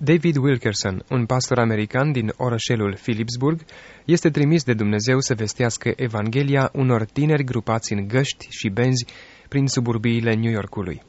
David Wilkerson, un pastor american din orășelul Philipsburg, este trimis de Dumnezeu să vestească Evanghelia unor tineri grupați în găști și benzi prin suburbiile New Yorkului.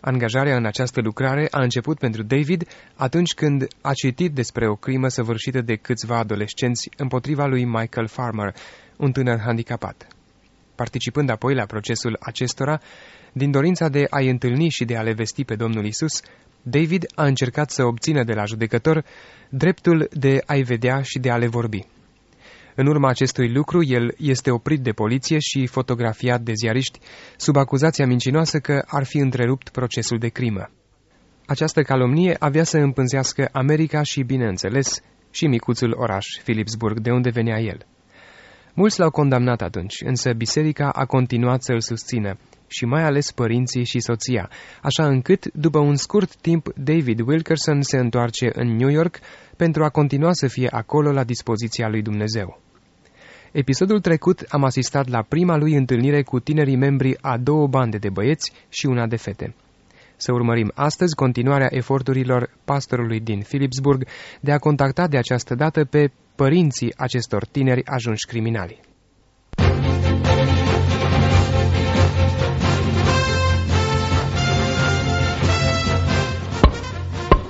Angajarea în această lucrare a început pentru David atunci când a citit despre o crimă săvârșită de câțiva adolescenți împotriva lui Michael Farmer, un tânăr handicapat. Participând apoi la procesul acestora, din dorința de a-i întâlni și de a le vesti pe Domnul Isus, David a încercat să obțină de la judecător dreptul de a-i vedea și de a le vorbi. În urma acestui lucru, el este oprit de poliție și fotografiat de ziariști sub acuzația mincinoasă că ar fi întrerupt procesul de crimă. Această calomnie avea să împânzească America și, bineînțeles, și micuțul oraș Philipsburg, de unde venea el. Mulți l-au condamnat atunci, însă biserica a continuat să îl susțină, și mai ales părinții și soția, așa încât, după un scurt timp, David Wilkerson se întoarce în New York pentru a continua să fie acolo la dispoziția lui Dumnezeu. Episodul trecut am asistat la prima lui întâlnire cu tinerii membri a două bande de băieți și una de fete. Să urmărim astăzi continuarea eforturilor pastorului din Philipsburg de a contacta de această dată pe părinții acestor tineri ajunși criminali.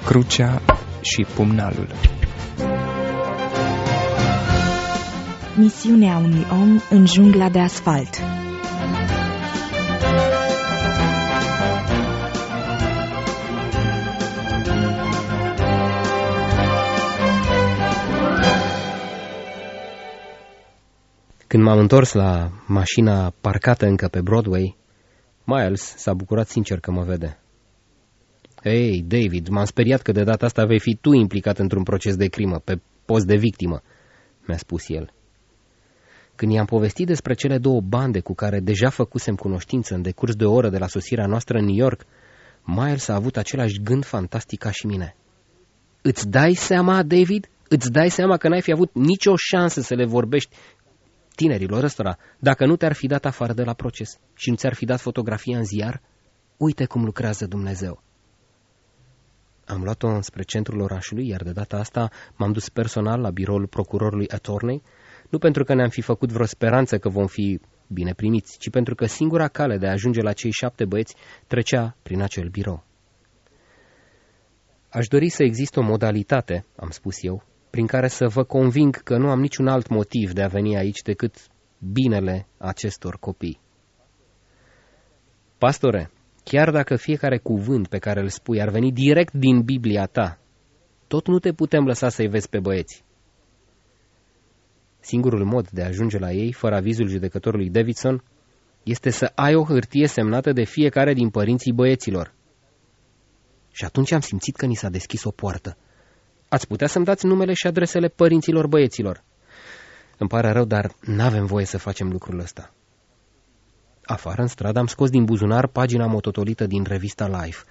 Crucea și pumnalul Misiunea unui om în jungla de asfalt Când m-am întors la mașina parcată încă pe Broadway, Miles s-a bucurat sincer că mă vede. Hei, David, m-am speriat că de data asta vei fi tu implicat într-un proces de crimă, pe post de victimă, mi-a spus el. Când i-am povestit despre cele două bande cu care deja făcusem cunoștință în decurs de o oră de la sosirea noastră în New York, Miles a avut același gând fantastic ca și mine. Îți dai seama, David? Îți dai seama că n-ai fi avut nicio șansă să le vorbești tinerilor ăstora dacă nu te-ar fi dat afară de la proces și nu ți-ar fi dat fotografia în ziar? Uite cum lucrează Dumnezeu. Am luat-o spre centrul orașului, iar de data asta m-am dus personal la biroul procurorului Attorney, nu pentru că ne-am fi făcut vreo speranță că vom fi bine primiți, ci pentru că singura cale de a ajunge la cei șapte băieți trecea prin acel birou. Aș dori să existe o modalitate, am spus eu, prin care să vă conving că nu am niciun alt motiv de a veni aici decât binele acestor copii. Pastore, Chiar dacă fiecare cuvânt pe care îl spui ar veni direct din Biblia ta, tot nu te putem lăsa să-i vezi pe băieți. Singurul mod de a ajunge la ei, fără avizul judecătorului Davidson, este să ai o hârtie semnată de fiecare din părinții băieților. Și atunci am simțit că ni s-a deschis o poartă. Ați putea să-mi dați numele și adresele părinților băieților. Îmi pare rău, dar n-avem voie să facem lucrul ăsta. Afară, în stradă, am scos din buzunar pagina mototolită din revista Life.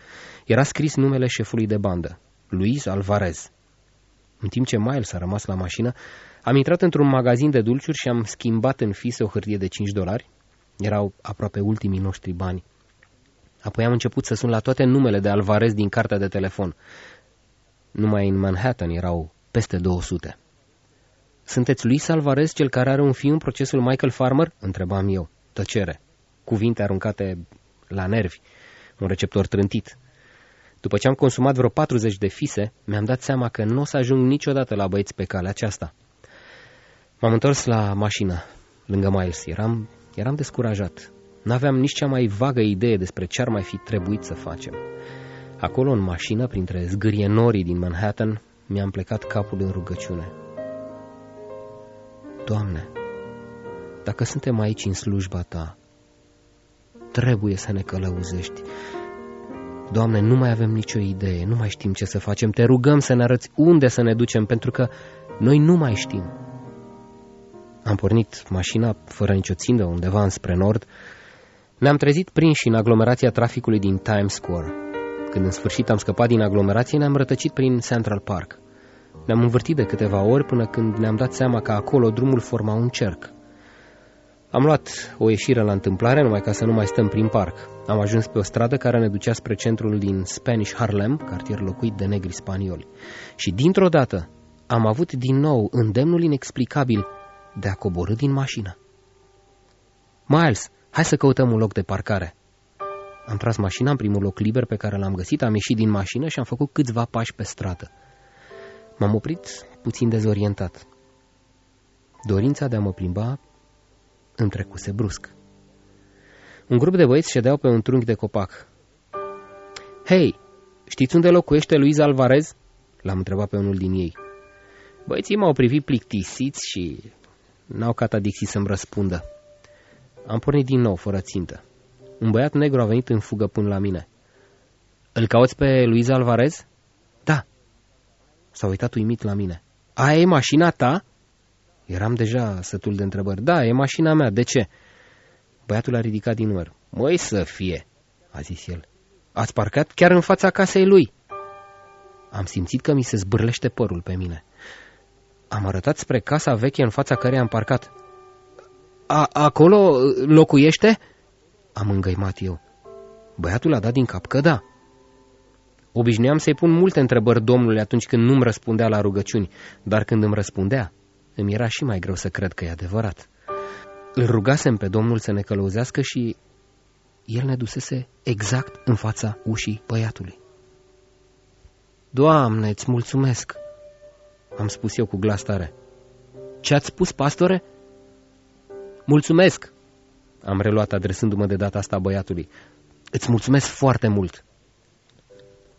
Era scris numele șefului de bandă, Luis Alvarez. În timp ce Miles a rămas la mașină, am intrat într-un magazin de dulciuri și am schimbat în fise o hârtie de 5 dolari. Erau aproape ultimii noștri bani. Apoi am început să sun la toate numele de Alvarez din cartea de telefon. Numai în Manhattan erau peste 200. Sunteți Luis Alvarez, cel care are un fiu în procesul Michael Farmer?" întrebam eu. Tăcere cuvinte aruncate la nervi, un receptor trântit. După ce am consumat vreo 40 de fise, mi-am dat seama că nu o să ajung niciodată la băieți pe calea aceasta. M-am întors la mașină, lângă Miles. Eram, eram descurajat. N-aveam nici cea mai vagă idee despre ce ar mai fi trebuit să facem. Acolo, în mașină, printre zgârienorii din Manhattan, mi-am plecat capul în rugăciune. Doamne, dacă suntem aici în slujba Ta, trebuie să ne călăuzești. Doamne, nu mai avem nicio idee, nu mai știm ce să facem, te rugăm să ne arăți unde să ne ducem, pentru că noi nu mai știm. Am pornit mașina fără nicio țindă undeva înspre nord. Ne-am trezit prinși în aglomerația traficului din Times Square. Când în sfârșit am scăpat din aglomerație, ne-am rătăcit prin Central Park. Ne-am învârtit de câteva ori până când ne-am dat seama că acolo drumul forma un cerc. Am luat o ieșire la întâmplare, numai ca să nu mai stăm prin parc. Am ajuns pe o stradă care ne ducea spre centrul din Spanish Harlem, cartier locuit de negri spanioli. Și dintr-o dată am avut din nou îndemnul inexplicabil de a coborâ din mașină. Miles, hai să căutăm un loc de parcare. Am tras mașina în primul loc liber pe care l-am găsit, am ieșit din mașină și am făcut câțiva pași pe stradă. M-am oprit puțin dezorientat. Dorința de a mă plimba îmi trecuse brusc. Un grup de băieți ședeau pe un trunchi de copac. Hei, știți unde locuiește Luiz Alvarez?" L-am întrebat pe unul din ei. Băieții m-au privit plictisiți și n-au catadixit să-mi răspundă. Am pornit din nou, fără țintă. Un băiat negru a venit în fugă până la mine. Îl cauți pe Luiz Alvarez? Da. S-a uitat uimit la mine. Aia e mașina ta? Eram deja sătul de întrebări. Da, e mașina mea. De ce? Băiatul a ridicat din număr. Măi să fie, a zis el. Ați parcat chiar în fața casei lui. Am simțit că mi se zbârlește părul pe mine. Am arătat spre casa veche în fața căreia am parcat. A, acolo locuiește?" Am îngăimat eu. Băiatul a dat din cap că da. Obișnuiam să-i pun multe întrebări domnului atunci când nu-mi răspundea la rugăciuni, dar când îmi răspundea, îmi era și mai greu să cred că e adevărat. Îl rugasem pe domnul să ne călăuzească și el ne dusese exact în fața ușii băiatului. Doamne, îți mulțumesc, am spus eu cu glas tare. Ce ați spus, pastore? Mulțumesc, am reluat adresându-mă de data asta băiatului. Îți mulțumesc foarte mult.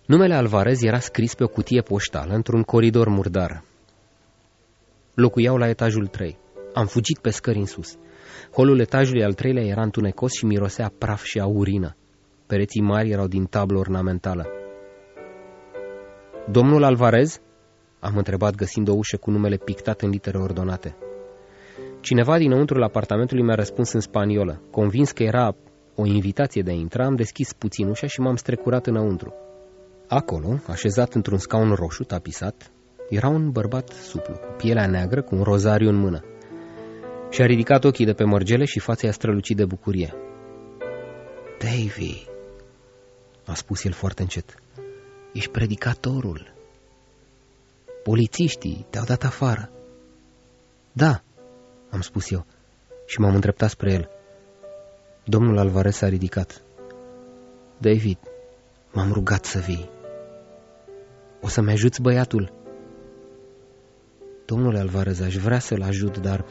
Numele Alvarez era scris pe o cutie poștală într-un coridor murdar. Locuiau la etajul 3. Am fugit pe scări în sus. Holul etajului al treilea era întunecos și mirosea praf și aurină. Pereții mari erau din tablă ornamentală. Domnul Alvarez? Am întrebat găsind o ușă cu numele pictat în litere ordonate. Cineva dinăuntrul apartamentului mi-a răspuns în spaniolă. Convins că era o invitație de a intra, am deschis puțin ușa și m-am strecurat înăuntru. Acolo, așezat într-un scaun roșu tapisat, era un bărbat suplu, cu pielea neagră, cu un rozariu în mână. Și-a ridicat ochii de pe mărgele și fața i-a strălucit de bucurie. Davy, a spus el foarte încet, ești predicatorul. Polițiștii te-au dat afară. Da, am spus eu și m-am îndreptat spre el. Domnul Alvarez s-a ridicat. David, m-am rugat să vii. O să-mi ajuți băiatul? Domnule Alvarez, aș vrea să-l ajut, dar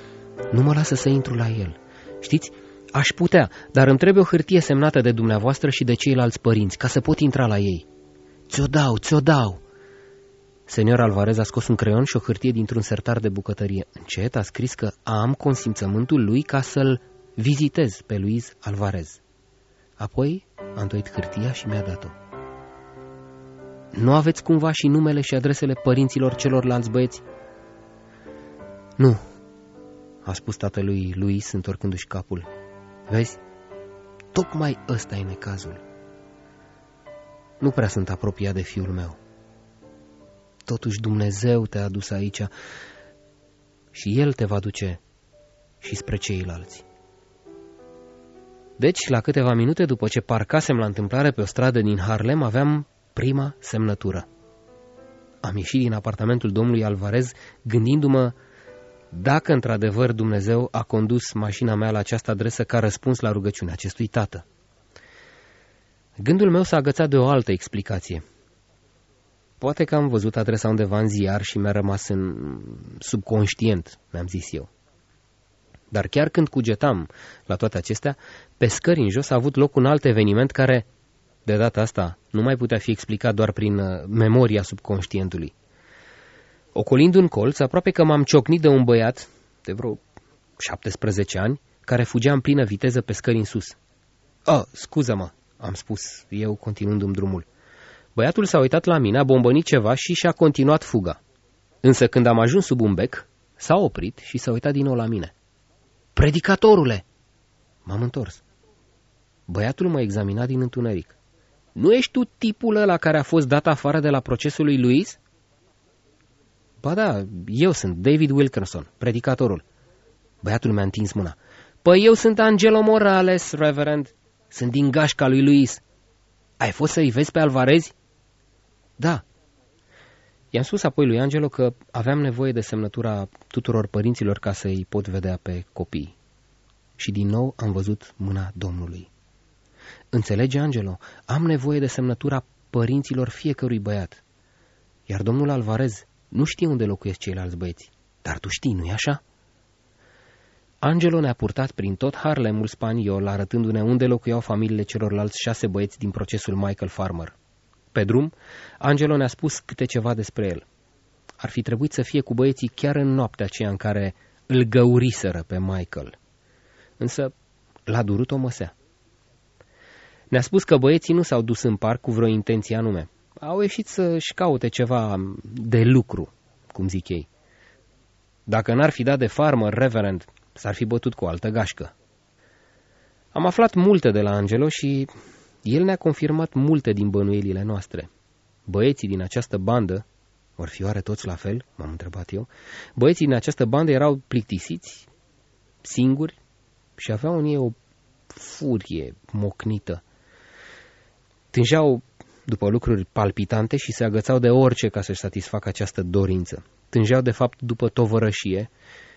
nu mă lasă să intru la el. Știți, aș putea, dar îmi trebuie o hârtie semnată de dumneavoastră și de ceilalți părinți, ca să pot intra la ei. Ți-o dau, ți-o dau. Senior Alvarez a scos un creion și o hârtie dintr-un sertar de bucătărie. Încet a scris că am consimțământul lui ca să-l vizitez pe Luiz Alvarez. Apoi a întoit hârtia și mi-a dat-o. Nu aveți cumva și numele și adresele părinților celorlalți băieți? Nu, a spus tatălui Luis întorcându-și capul. Vezi, tocmai ăsta e necazul. Nu prea sunt apropiat de fiul meu. Totuși Dumnezeu te-a adus aici și El te va duce și spre ceilalți. Deci, la câteva minute după ce parcasem la întâmplare pe o stradă din Harlem, aveam prima semnătură. Am ieșit din apartamentul domnului Alvarez gândindu-mă dacă într-adevăr Dumnezeu a condus mașina mea la această adresă ca răspuns la rugăciunea acestui tată. Gândul meu s-a agățat de o altă explicație. Poate că am văzut adresa undeva în ziar și mi-a rămas în subconștient, mi-am zis eu. Dar chiar când cugetam la toate acestea, pe scări în jos a avut loc un alt eveniment care, de data asta, nu mai putea fi explicat doar prin uh, memoria subconștientului. Ocolind un colț, aproape că m-am ciocnit de un băiat de vreo 17 ani, care fugea în plină viteză pe scări în sus. Oh, scuză-mă, am spus eu, continuându-mi drumul. Băiatul s-a uitat la mine, a bombănit ceva și și-a continuat fuga. Însă când am ajuns sub un bec, s-a oprit și s-a uitat din nou la mine. Predicatorule! M-am întors. Băiatul mă examina din întuneric. Nu ești tu tipul ăla care a fost dat afară de la procesul lui Louis? Ba da, eu sunt David Wilkerson, predicatorul. Băiatul mi-a întins mâna. Păi eu sunt Angelo Morales, Reverend. Sunt din gașca lui Luis. Ai fost să-i vezi pe Alvarezi? Da. I-am spus apoi lui Angelo că aveam nevoie de semnătura tuturor părinților ca să-i pot vedea pe copii. Și din nou am văzut mâna Domnului. Înțelege, Angelo, am nevoie de semnătura părinților fiecărui băiat. Iar domnul Alvarez nu știe unde locuiesc ceilalți băieți. Dar tu știi, nu-i așa? Angelo ne-a purtat prin tot Harlemul spaniol, arătându-ne unde locuiau familiile celorlalți șase băieți din procesul Michael Farmer. Pe drum, Angelo ne-a spus câte ceva despre el. Ar fi trebuit să fie cu băieții chiar în noaptea aceea în care îl găuriseră pe Michael. Însă l-a durut o măsea. Ne-a spus că băieții nu s-au dus în parc cu vreo intenție anume. Au ieșit să-și caute ceva de lucru, cum zic ei. Dacă n-ar fi dat de farmer, Reverend, s-ar fi bătut cu o altă gașcă. Am aflat multe de la Angelo și el ne-a confirmat multe din bănuielile noastre. Băieții din această bandă, or fi oare toți la fel, m-am întrebat eu, băieții din această bandă erau plictisiți, singuri și aveau în ei o furie mocnită. Tângeau după lucruri palpitante și se agățau de orice ca să-și satisfacă această dorință. Tângeau de fapt după tovărășie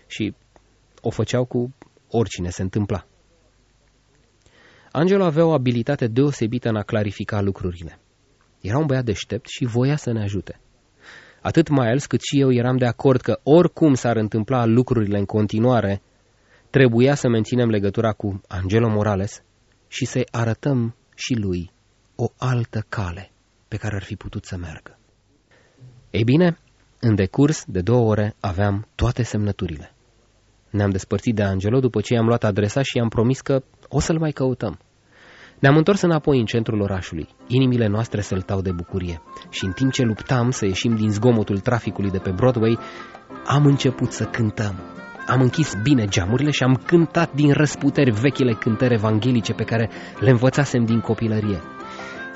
și o făceau cu oricine se întâmpla. Angelo avea o abilitate deosebită în a clarifica lucrurile. Era un băiat deștept și voia să ne ajute. Atât Miles cât și eu eram de acord că oricum s-ar întâmpla lucrurile în continuare, trebuia să menținem legătura cu Angelo Morales și să-i arătăm și lui o altă cale pe care ar fi putut să meargă. Ei bine, în decurs de două ore aveam toate semnăturile. Ne-am despărțit de Angelo după ce i-am luat adresa și i-am promis că o să-l mai căutăm. Ne-am întors înapoi în centrul orașului. Inimile noastre săltau de bucurie și în timp ce luptam să ieșim din zgomotul traficului de pe Broadway, am început să cântăm. Am închis bine geamurile și am cântat din răsputeri vechile cântări evanghelice pe care le învățasem din copilărie.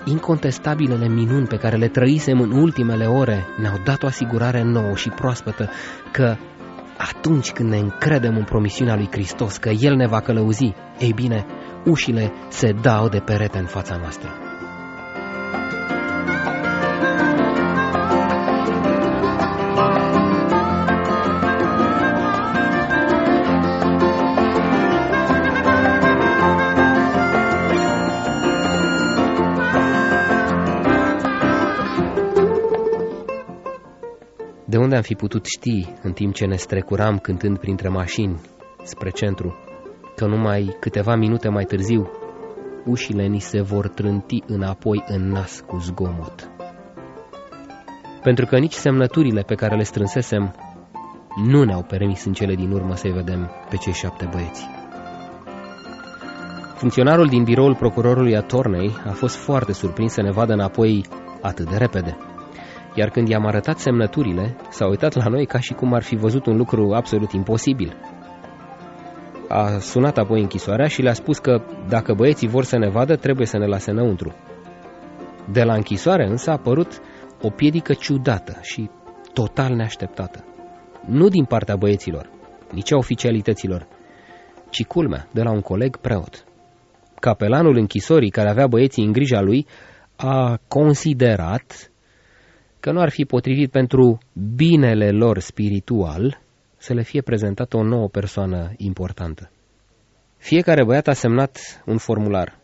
Incontestabilele minuni pe care le trăisem în ultimele ore ne-au dat o asigurare nouă și proaspătă că atunci când ne încredem în promisiunea lui Hristos că El ne va călăuzi, ei bine, ușile se dau de perete în fața noastră. Unde am fi putut ști, în timp ce ne strecuram cântând printre mașini spre centru, că numai câteva minute mai târziu, ușile ni se vor trânti înapoi în nas cu zgomot. Pentru că nici semnăturile pe care le strânsesem nu ne-au permis în cele din urmă să-i vedem pe cei șapte băieți. Funcționarul din biroul procurorului Atornei a fost foarte surprins să ne vadă înapoi atât de repede iar când i-am arătat semnăturile, s-a uitat la noi ca și cum ar fi văzut un lucru absolut imposibil. A sunat apoi închisoarea și le-a spus că dacă băieții vor să ne vadă, trebuie să ne lase înăuntru. De la închisoare însă a apărut o piedică ciudată și total neașteptată. Nu din partea băieților, nici a oficialităților, ci culmea de la un coleg preot. Capelanul închisorii care avea băieții în grija lui a considerat că nu ar fi potrivit pentru binele lor spiritual să le fie prezentată o nouă persoană importantă. Fiecare băiat a semnat un formular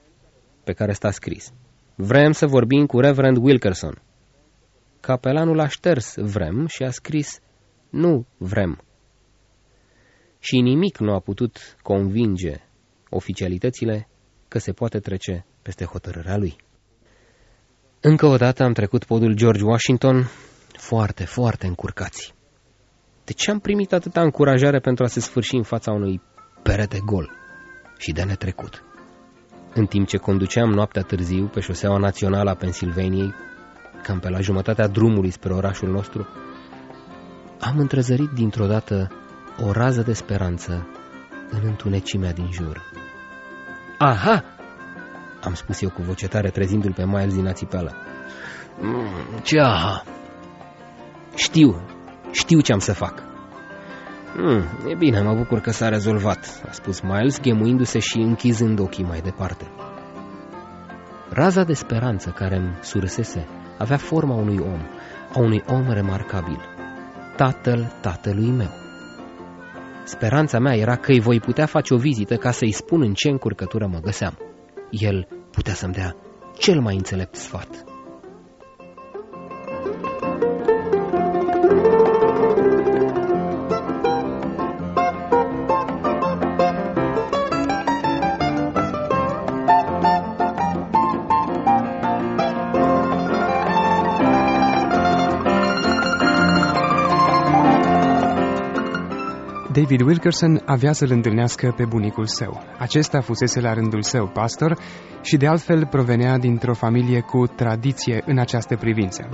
pe care sta scris. Vrem să vorbim cu Reverend Wilkerson. Capelanul a șters vrem și a scris nu vrem. Și nimic nu a putut convinge oficialitățile că se poate trece peste hotărârea lui. Încă o dată am trecut podul George Washington foarte, foarte încurcați. De ce am primit atâta încurajare pentru a se sfârși în fața unui perete gol și de netrecut? În timp ce conduceam noaptea târziu pe șoseaua națională a Pennsylvaniei, cam pe la jumătatea drumului spre orașul nostru, am întrezărit dintr-o dată o rază de speranță în întunecimea din jur. Aha! Am spus eu cu voce tare, trezindu-l pe Miles din ațipeală. Mm, ce aha? Știu, știu ce am să fac. Hmm, e bine, mă bucur că s-a rezolvat, a spus Miles, ghemuindu-se și închizând ochii mai departe. Raza de speranță care îmi sursese avea forma unui om, a unui om remarcabil, tatăl tatălui meu. Speranța mea era că îi voi putea face o vizită ca să-i spun în ce încurcătură mă găseam. El putea să-mi dea cel mai înțelept sfat. David Wilkerson avea să-l întâlnească pe bunicul său. Acesta fusese la rândul său pastor și de altfel provenea dintr-o familie cu tradiție în această privință.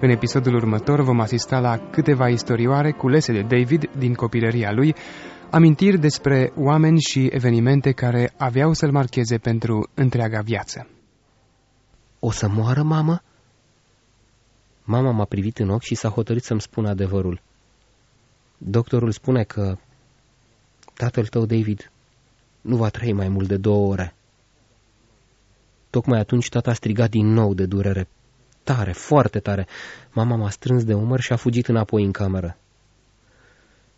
În episodul următor vom asista la câteva istorioare culese de David din copilăria lui, amintiri despre oameni și evenimente care aveau să-l marcheze pentru întreaga viață. O să moară, mamă? Mama m-a privit în ochi și s-a hotărât să-mi spună adevărul. Doctorul spune că tatăl tău, David, nu va trăi mai mult de două ore. Tocmai atunci tata a strigat din nou de durere. Tare, foarte tare. Mama m-a strâns de umăr și a fugit înapoi în cameră.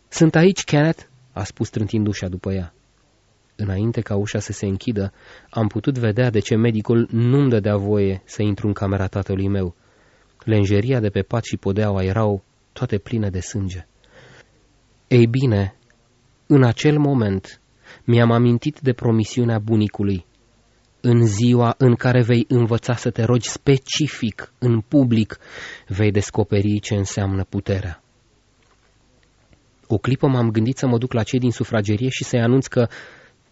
Sunt aici, Kenneth, a spus trântind ușa după ea. Înainte ca ușa să se închidă, am putut vedea de ce medicul nu-mi dădea voie să intru în camera tatălui meu. Lenjeria de pe pat și podeaua erau toate pline de sânge. Ei bine, în acel moment mi-am amintit de promisiunea bunicului. În ziua în care vei învăța să te rogi specific, în public, vei descoperi ce înseamnă puterea. O clipă m-am gândit să mă duc la cei din sufragerie și să-i anunț că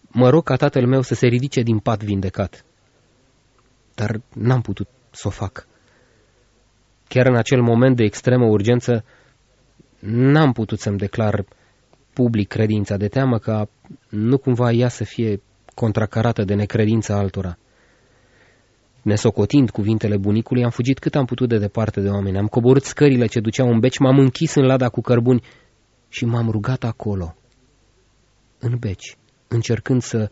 mă rog ca tatăl meu să se ridice din pat vindecat. Dar n-am putut să o fac. Chiar în acel moment de extremă urgență, n-am putut să-mi declar public credința de teamă ca nu cumva ea să fie contracarată de necredința altora. Nesocotind cuvintele bunicului, am fugit cât am putut de departe de oameni. Am coborât scările ce duceau în beci, m-am închis în lada cu cărbuni și m-am rugat acolo, în beci, încercând să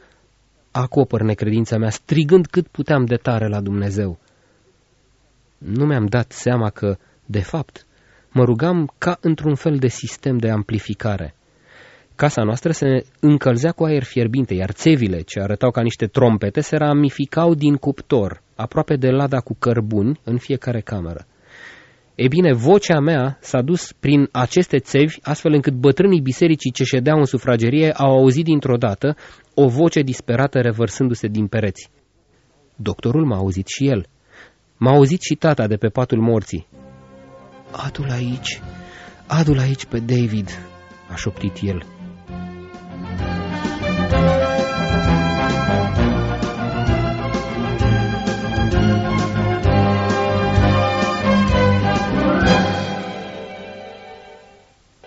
acopăr necredința mea, strigând cât puteam de tare la Dumnezeu. Nu mi-am dat seama că, de fapt, mă rugam ca într-un fel de sistem de amplificare. Casa noastră se încălzea cu aer fierbinte, iar țevile, ce arătau ca niște trompete, se ramificau din cuptor, aproape de lada cu cărbuni, în fiecare cameră. E bine, vocea mea s-a dus prin aceste țevi, astfel încât bătrânii bisericii ce ședeau în sufragerie au auzit dintr-o dată o voce disperată revărsându-se din pereți. Doctorul m-a auzit și el. M-a auzit și tata de pe patul morții. Adu-l aici, adu-l aici pe David, a șoptit el.